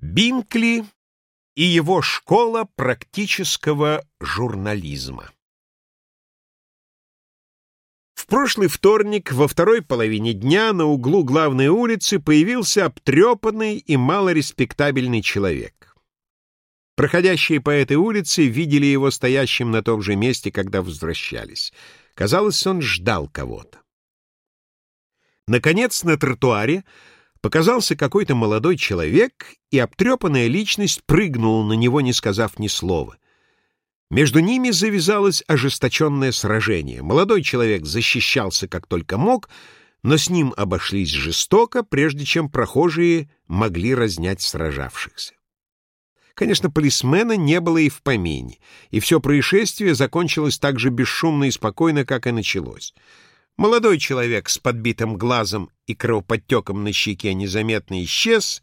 Бинкли и его школа практического журнализма. В прошлый вторник во второй половине дня на углу главной улицы появился обтрепанный и малореспектабельный человек. Проходящие по этой улице видели его стоящим на том же месте, когда возвращались. Казалось, он ждал кого-то. Наконец, на тротуаре Показался какой-то молодой человек, и обтрепанная личность прыгнула на него, не сказав ни слова. Между ними завязалось ожесточенное сражение. Молодой человек защищался как только мог, но с ним обошлись жестоко, прежде чем прохожие могли разнять сражавшихся. Конечно, полисмена не было и в помине, и все происшествие закончилось так же бесшумно и спокойно, как и началось. Молодой человек с подбитым глазом и кровоподтеком на щеке незаметно исчез,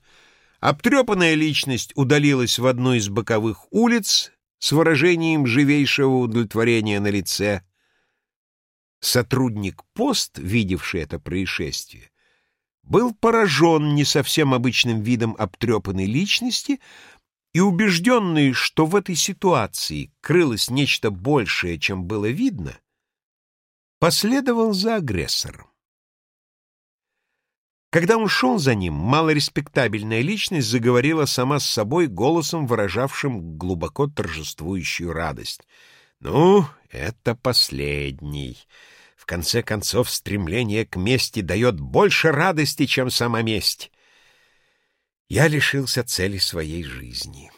обтрепанная личность удалилась в одну из боковых улиц с выражением живейшего удовлетворения на лице. Сотрудник пост, видевший это происшествие, был поражен не совсем обычным видом обтрепанной личности и убежденный, что в этой ситуации крылось нечто большее, чем было видно, последовал за агрессором. Когда он шел за ним, малореспектабельная личность заговорила сама с собой голосом, выражавшим глубоко торжествующую радость. «Ну, это последний. В конце концов, стремление к мести дает больше радости, чем сама месть. Я лишился цели своей жизни».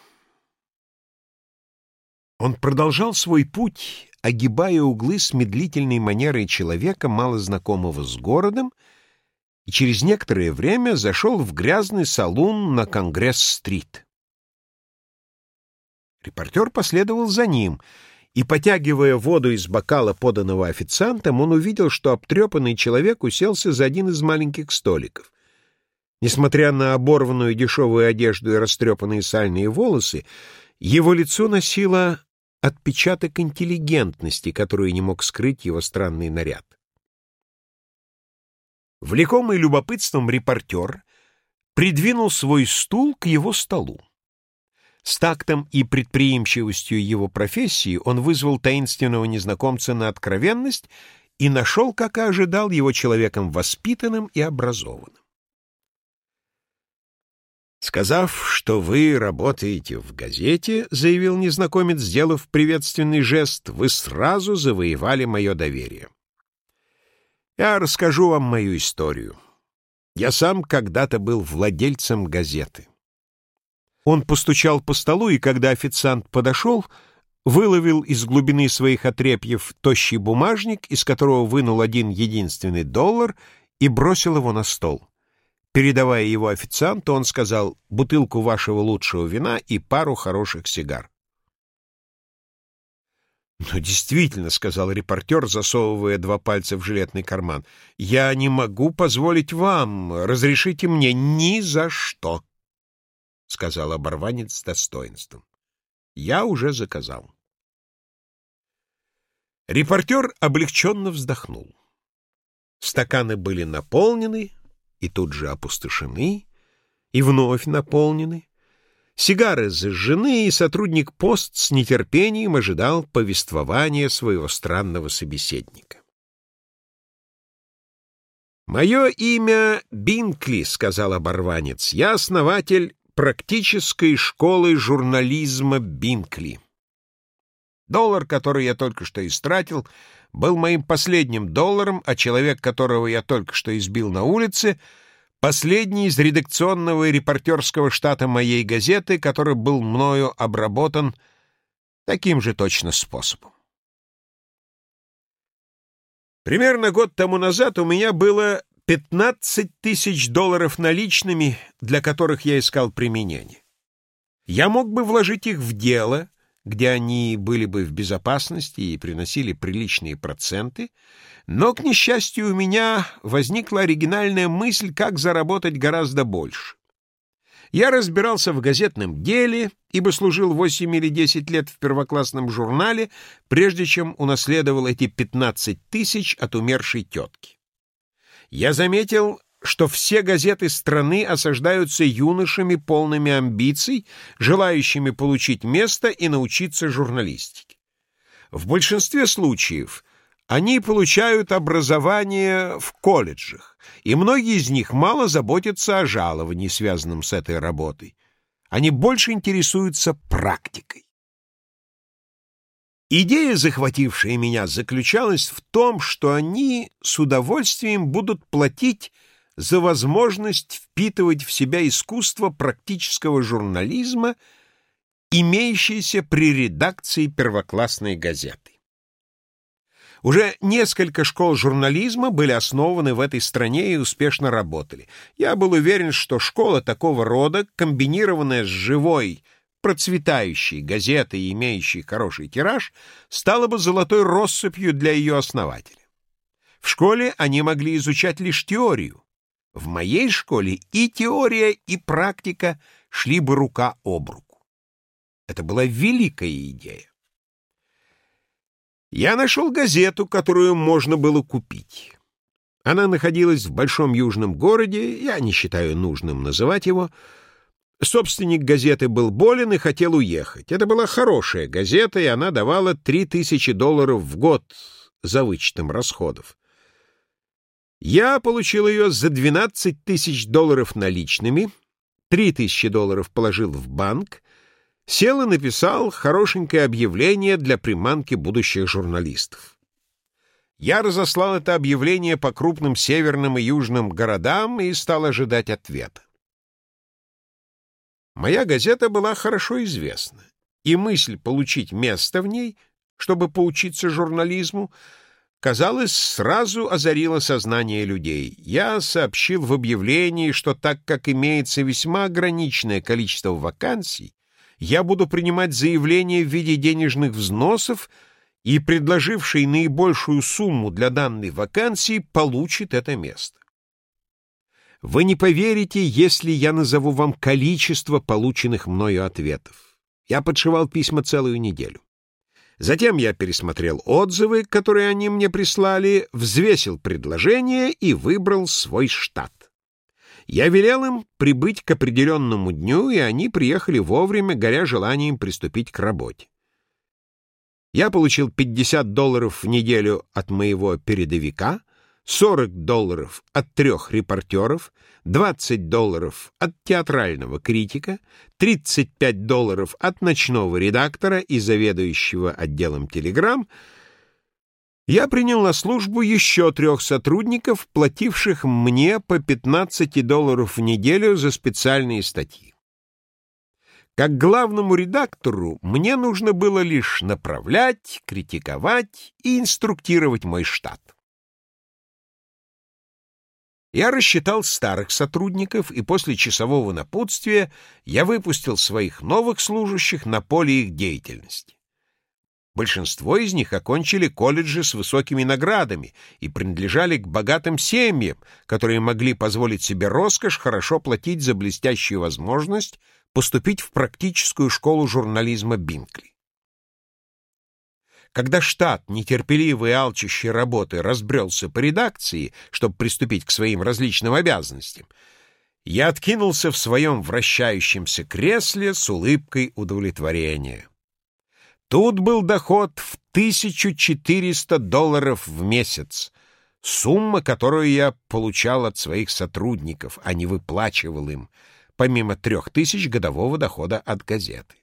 Он продолжал свой путь, огибая углы с медлительной манерой человека, мало знакомого с городом, и через некоторое время зашел в грязный салун на Конгресс-стрит. Репортер последовал за ним, и, потягивая воду из бокала, поданного официантом, он увидел, что обтрепанный человек уселся за один из маленьких столиков. Несмотря на оборванную дешевую одежду и растрепанные сальные волосы, его лицо носило отпечаток интеллигентности, которую не мог скрыть его странный наряд. Влекомый любопытством репортер придвинул свой стул к его столу. С тактом и предприимчивостью его профессии он вызвал таинственного незнакомца на откровенность и нашел, как и ожидал, его человеком воспитанным и образованным. «Сказав, что вы работаете в газете, — заявил незнакомец, сделав приветственный жест, — вы сразу завоевали мое доверие. Я расскажу вам мою историю. Я сам когда-то был владельцем газеты». Он постучал по столу, и когда официант подошел, выловил из глубины своих отрепьев тощий бумажник, из которого вынул один единственный доллар и бросил его на стол. Передавая его официанту, он сказал «бутылку вашего лучшего вина и пару хороших сигар». «Ну, действительно», — сказал репортер, засовывая два пальца в жилетный карман, — «я не могу позволить вам, разрешите мне ни за что», — сказал оборванец с достоинством. «Я уже заказал». Репортер облегченно вздохнул. Стаканы были наполнены, и тут же опустошены, и вновь наполнены. Сигары зажжены, и сотрудник пост с нетерпением ожидал повествования своего странного собеседника. «Мое имя Бинкли», — сказал оборванец. «Я основатель практической школы журнализма Бинкли. Доллар, который я только что истратил, был моим последним долларом, а человек, которого я только что избил на улице, последний из редакционного и репортерского штата моей газеты, который был мною обработан таким же точно способом. Примерно год тому назад у меня было 15 тысяч долларов наличными, для которых я искал применение. Я мог бы вложить их в дело — где они были бы в безопасности и приносили приличные проценты, но, к несчастью, у меня возникла оригинальная мысль, как заработать гораздо больше. Я разбирался в газетном деле, ибо служил 8 или 10 лет в первоклассном журнале, прежде чем унаследовал эти 15 тысяч от умершей тетки. Я заметил, что все газеты страны осаждаются юношами, полными амбиций, желающими получить место и научиться журналистике. В большинстве случаев они получают образование в колледжах, и многие из них мало заботятся о жаловании, связанном с этой работой. Они больше интересуются практикой. Идея, захватившая меня, заключалась в том, что они с удовольствием будут платить за возможность впитывать в себя искусство практического журнализма, имеющееся при редакции первоклассной газеты. Уже несколько школ журнализма были основаны в этой стране и успешно работали. Я был уверен, что школа такого рода, комбинированная с живой, процветающей газетой, имеющей хороший тираж, стала бы золотой россыпью для ее основателя. В школе они могли изучать лишь теорию. В моей школе и теория, и практика шли бы рука об руку. Это была великая идея. Я нашел газету, которую можно было купить. Она находилась в большом южном городе, я не считаю нужным называть его, Собственник газеты был болен и хотел уехать. Это была хорошая газета, и она давала 3000 долларов в год за вычетом расходов. Я получил ее за 12 тысяч долларов наличными, 3000 долларов положил в банк, сел и написал хорошенькое объявление для приманки будущих журналистов. Я разослал это объявление по крупным северным и южным городам и стал ожидать ответа. Моя газета была хорошо известна, и мысль получить место в ней, чтобы поучиться журнализму, казалось, сразу озарила сознание людей. Я сообщил в объявлении, что так как имеется весьма ограниченное количество вакансий, я буду принимать заявления в виде денежных взносов, и предложивший наибольшую сумму для данной вакансии получит это место. Вы не поверите, если я назову вам количество полученных мною ответов. Я подшивал письма целую неделю. Затем я пересмотрел отзывы, которые они мне прислали, взвесил предложение и выбрал свой штат. Я велел им прибыть к определенному дню, и они приехали вовремя, горя желанием приступить к работе. Я получил 50 долларов в неделю от моего передовика — 40 долларов от трех репортеров, 20 долларов от театрального критика, 35 долларов от ночного редактора и заведующего отделом телеграмм, я принял на службу еще трех сотрудников, плативших мне по 15 долларов в неделю за специальные статьи. Как главному редактору мне нужно было лишь направлять, критиковать и инструктировать мой штат. Я рассчитал старых сотрудников, и после часового напутствия я выпустил своих новых служащих на поле их деятельности. Большинство из них окончили колледжи с высокими наградами и принадлежали к богатым семьям, которые могли позволить себе роскошь хорошо платить за блестящую возможность поступить в практическую школу журнализма Бинкли. Когда штат, нетерпеливый и алчущий работы, разбрелся по редакции, чтобы приступить к своим различным обязанностям, я откинулся в своем вращающемся кресле с улыбкой удовлетворения. Тут был доход в 1400 долларов в месяц, сумма, которую я получал от своих сотрудников, а не выплачивал им, помимо трех тысяч годового дохода от газеты.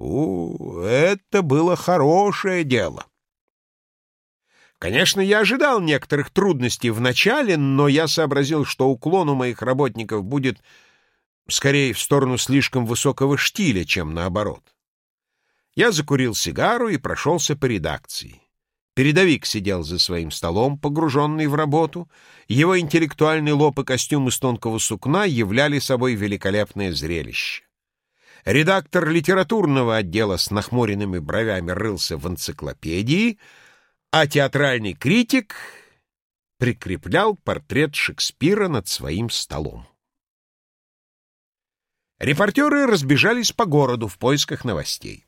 У, это было хорошее дело. Конечно, я ожидал некоторых трудностей в начале, но я сообразил, что уклон у моих работников будет скорее в сторону слишком высокого штиля, чем наоборот. Я закурил сигару и прошелся по редакции. Передовик сидел за своим столом, погруженный в работу. Его интеллектуальный лоб и костюм из тонкого сукна являли собой великолепное зрелище. Редактор литературного отдела с нахмуренными бровями рылся в энциклопедии, а театральный критик прикреплял портрет Шекспира над своим столом. Репортеры разбежались по городу в поисках новостей.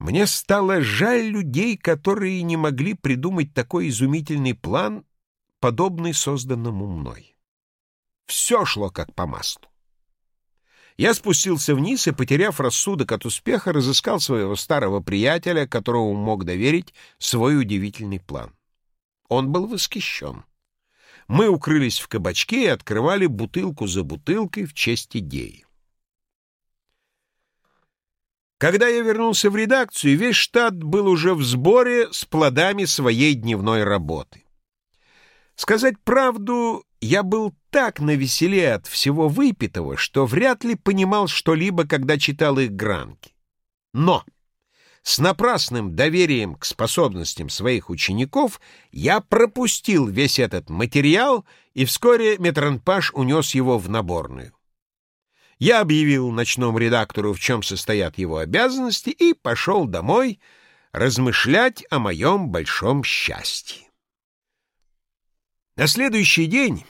Мне стало жаль людей, которые не могли придумать такой изумительный план подобный созданному мной. Все шло как по маслу. Я спустился вниз и, потеряв рассудок от успеха, разыскал своего старого приятеля, которому мог доверить свой удивительный план. Он был восхищен. Мы укрылись в кабачке и открывали бутылку за бутылкой в честь идеи. Когда я вернулся в редакцию, весь штат был уже в сборе с плодами своей дневной работы. Сказать правду, я был так навеселе от всего выпитого, что вряд ли понимал что-либо, когда читал их гранки. Но с напрасным доверием к способностям своих учеников я пропустил весь этот материал, и вскоре Метранпаш унес его в наборную. Я объявил ночному редактору, в чем состоят его обязанности, и пошел домой размышлять о моем большом счастье. На следующий день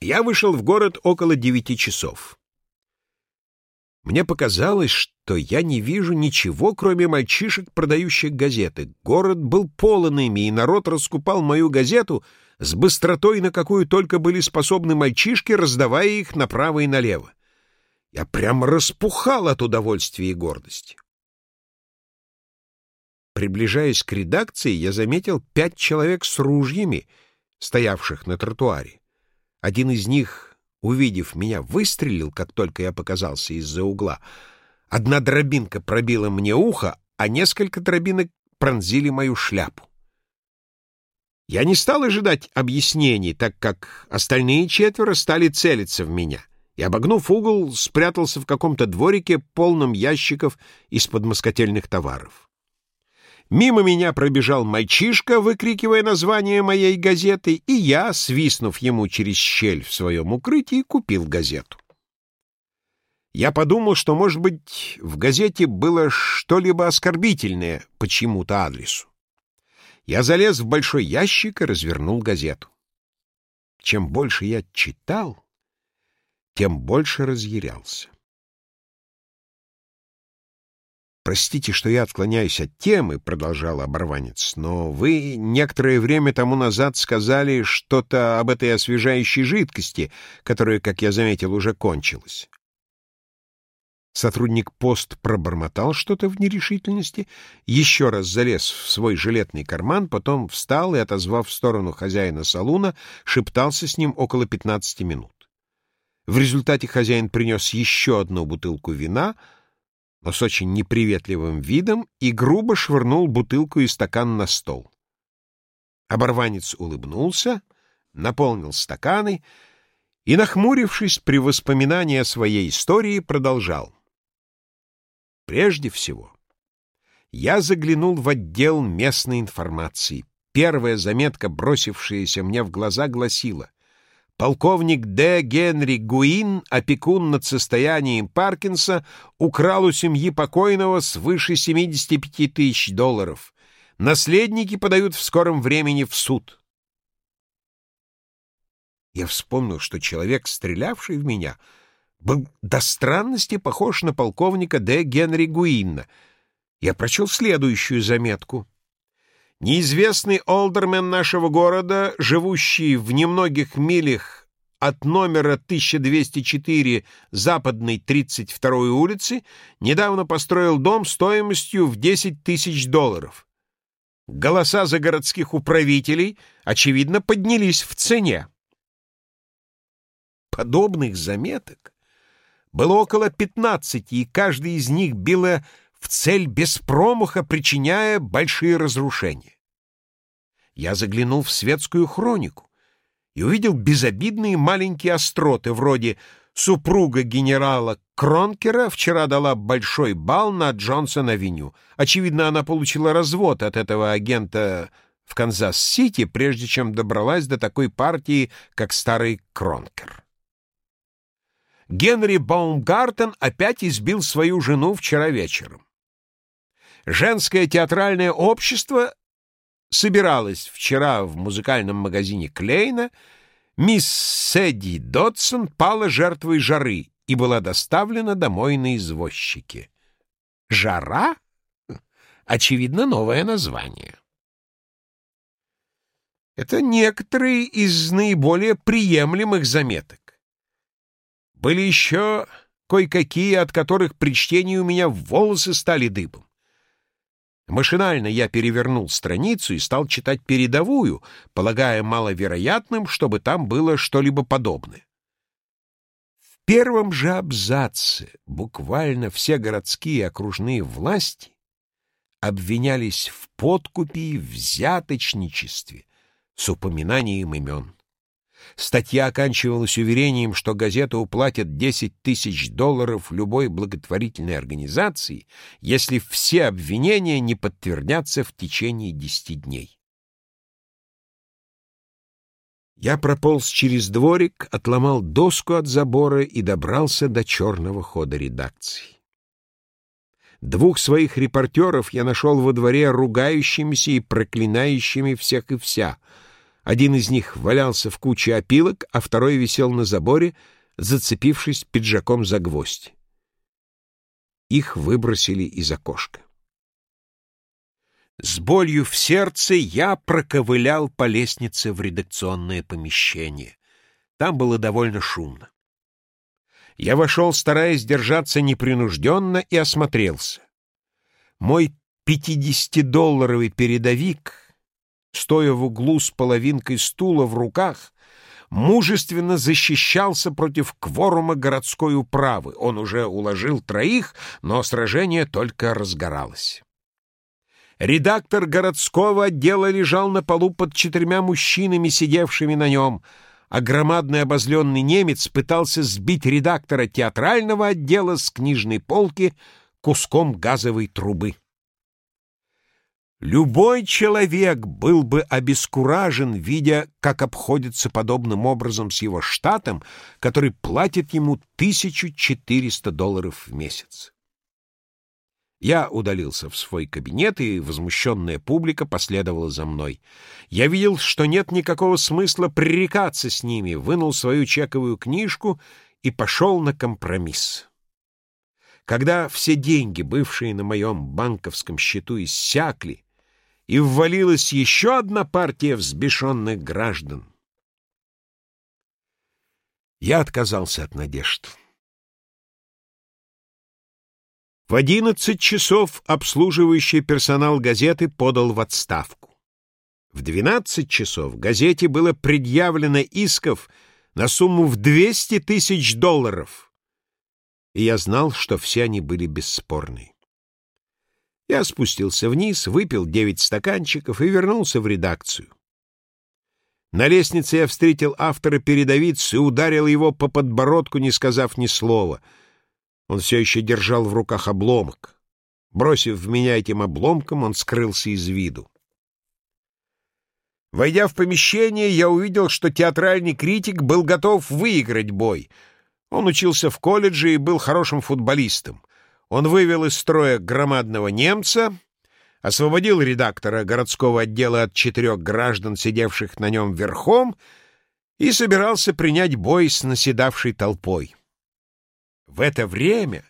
я вышел в город около девяти часов. Мне показалось, что я не вижу ничего, кроме мальчишек, продающих газеты. Город был полон ими, и народ раскупал мою газету с быстротой, на какую только были способны мальчишки, раздавая их направо и налево. Я прямо распухал от удовольствия и гордости. Приближаясь к редакции, я заметил пять человек с ружьями — стоявших на тротуаре. Один из них, увидев меня, выстрелил, как только я показался из-за угла. Одна дробинка пробила мне ухо, а несколько дробинок пронзили мою шляпу. Я не стал ожидать объяснений, так как остальные четверо стали целиться в меня, и, обогнув угол, спрятался в каком-то дворике, полном ящиков из-под москательных товаров. Мимо меня пробежал мальчишка, выкрикивая название моей газеты, и я, свистнув ему через щель в своем укрытии, купил газету. Я подумал, что, может быть, в газете было что-либо оскорбительное по чьему-то адресу. Я залез в большой ящик и развернул газету. Чем больше я читал, тем больше разъярялся. «Простите, что я отклоняюсь от темы», — продолжал оборванец, «но вы некоторое время тому назад сказали что-то об этой освежающей жидкости, которая, как я заметил, уже кончилась». Сотрудник пост пробормотал что-то в нерешительности, еще раз залез в свой жилетный карман, потом встал и, отозвав в сторону хозяина салуна, шептался с ним около 15 минут. В результате хозяин принес еще одну бутылку вина — но с очень неприветливым видом и грубо швырнул бутылку и стакан на стол. Оборванец улыбнулся, наполнил стаканы и, нахмурившись при воспоминании о своей истории, продолжал. Прежде всего, я заглянул в отдел местной информации. Первая заметка, бросившаяся мне в глаза, гласила Полковник Д. Генри Гуин, опекун над состоянием Паркинса, украл у семьи покойного свыше 75 тысяч долларов. Наследники подают в скором времени в суд. Я вспомнил, что человек, стрелявший в меня, был до странности похож на полковника Д. Генри Гуинна. Я прочел следующую заметку. Неизвестный олдермен нашего города, живущий в немногих милях от номера 1204 западной 32-й улицы, недавно построил дом стоимостью в 10 тысяч долларов. Голоса за городских управителей, очевидно, поднялись в цене. Подобных заметок было около 15, и каждый из них било в цель без промаха причиняя большие разрушения. Я заглянул в светскую хронику и увидел безобидные маленькие остроты, вроде «Супруга генерала Кронкера вчера дала большой бал на Джонсон-авеню. Очевидно, она получила развод от этого агента в Канзас-Сити, прежде чем добралась до такой партии, как старый Кронкер». Генри Баумгартен опять избил свою жену вчера вечером. Женское театральное общество собиралось вчера в музыкальном магазине Клейна, мисс Сэдди Додсон пала жертвой жары и была доставлена домой на извозчике. Жара? Очевидно, новое название. Это некоторые из наиболее приемлемых заметок. Были еще кое-какие, от которых при чтении у меня волосы стали дыбом. Машинально я перевернул страницу и стал читать передовую, полагая маловероятным, чтобы там было что-либо подобное. В первом же абзаце буквально все городские окружные власти обвинялись в подкупе и взяточничестве с упоминанием имен. Статья оканчивалась уверением, что газета уплатит 10 тысяч долларов любой благотворительной организации, если все обвинения не подтвердятся в течение 10 дней. Я прополз через дворик, отломал доску от забора и добрался до черного хода редакции. Двух своих репортеров я нашел во дворе ругающимися и проклинающими всех и вся — один из них валялся в куче опилок, а второй висел на заборе, зацепившись пиджаком за гвоздь. Их выбросили из окошка. С болью в сердце я проковылял по лестнице в редакционное помещение. Там было довольно шумно. Я вошел, стараясь держаться непринужденно, и осмотрелся. Мой пятидесятидолларовый передовик стоя в углу с половинкой стула в руках, мужественно защищался против кворума городской управы. Он уже уложил троих, но сражение только разгоралось. Редактор городского отдела лежал на полу под четырьмя мужчинами, сидевшими на нем, а громадный обозленный немец пытался сбить редактора театрального отдела с книжной полки куском газовой трубы. Любой человек был бы обескуражен, видя, как обходится подобным образом с его штатом, который платит ему 1400 долларов в месяц. Я удалился в свой кабинет, и возмущенная публика последовала за мной. Я видел, что нет никакого смысла пререкаться с ними, вынул свою чековую книжку и пошел на компромисс. Когда все деньги, бывшие на моем банковском счету, иссякли, и ввалилась еще одна партия взбешенных граждан. Я отказался от надежд. В одиннадцать часов обслуживающий персонал газеты подал в отставку. В двенадцать часов газете было предъявлено исков на сумму в двести тысяч долларов, и я знал, что все они были бесспорны. Я спустился вниз, выпил девять стаканчиков и вернулся в редакцию. На лестнице я встретил автора передовицы и ударил его по подбородку, не сказав ни слова. Он все еще держал в руках обломок. Бросив в меня этим обломком, он скрылся из виду. Войдя в помещение, я увидел, что театральный критик был готов выиграть бой. Он учился в колледже и был хорошим футболистом. Он вывел из строя громадного немца, освободил редактора городского отдела от четырех граждан, сидевших на нем верхом, и собирался принять бой с наседавшей толпой. В это время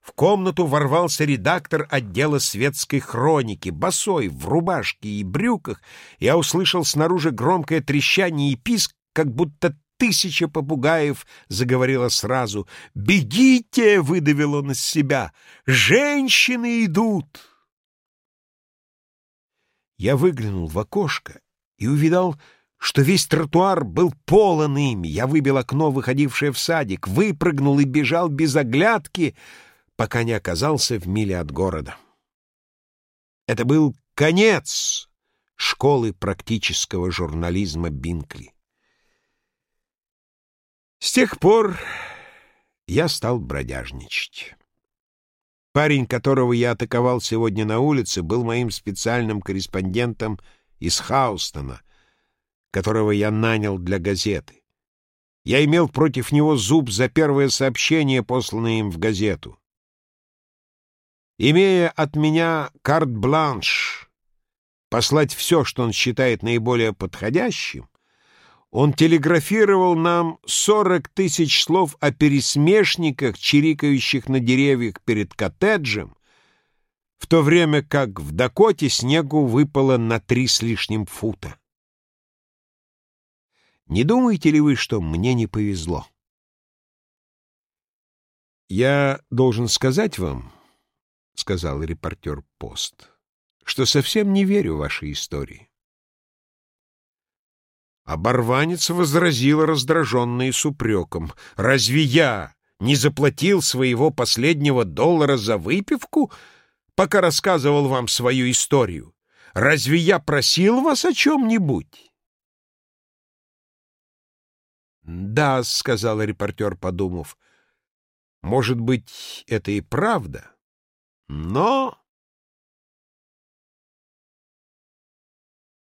в комнату ворвался редактор отдела светской хроники, босой, в рубашке и брюках. Я услышал снаружи громкое трещание и писк, как будто тысяча попугаев заговорила сразу. «Бегите!» — выдавил он из себя. «Женщины идут!» Я выглянул в окошко и увидал, что весь тротуар был полон ими. Я выбил окно, выходившее в садик, выпрыгнул и бежал без оглядки, пока не оказался в миле от города. Это был конец школы практического журнализма Бинкли. С тех пор я стал бродяжничать. Парень, которого я атаковал сегодня на улице, был моим специальным корреспондентом из Хаустона, которого я нанял для газеты. Я имел против него зуб за первое сообщение, посланное им в газету. Имея от меня карт-бланш послать все, что он считает наиболее подходящим, он телеграфировал нам сорок тысяч слов о пересмешниках, чирикающих на деревьях перед коттеджем, в то время как в Дакоте снегу выпало на три с лишним фута. Не думаете ли вы, что мне не повезло? «Я должен сказать вам, — сказал репортер «Пост», — что совсем не верю вашей истории. Оборванец возразил раздраженный с упреком. «Разве я не заплатил своего последнего доллара за выпивку, пока рассказывал вам свою историю? Разве я просил вас о чем-нибудь?» «Да», — сказал репортер, подумав, — может быть, это и правда, но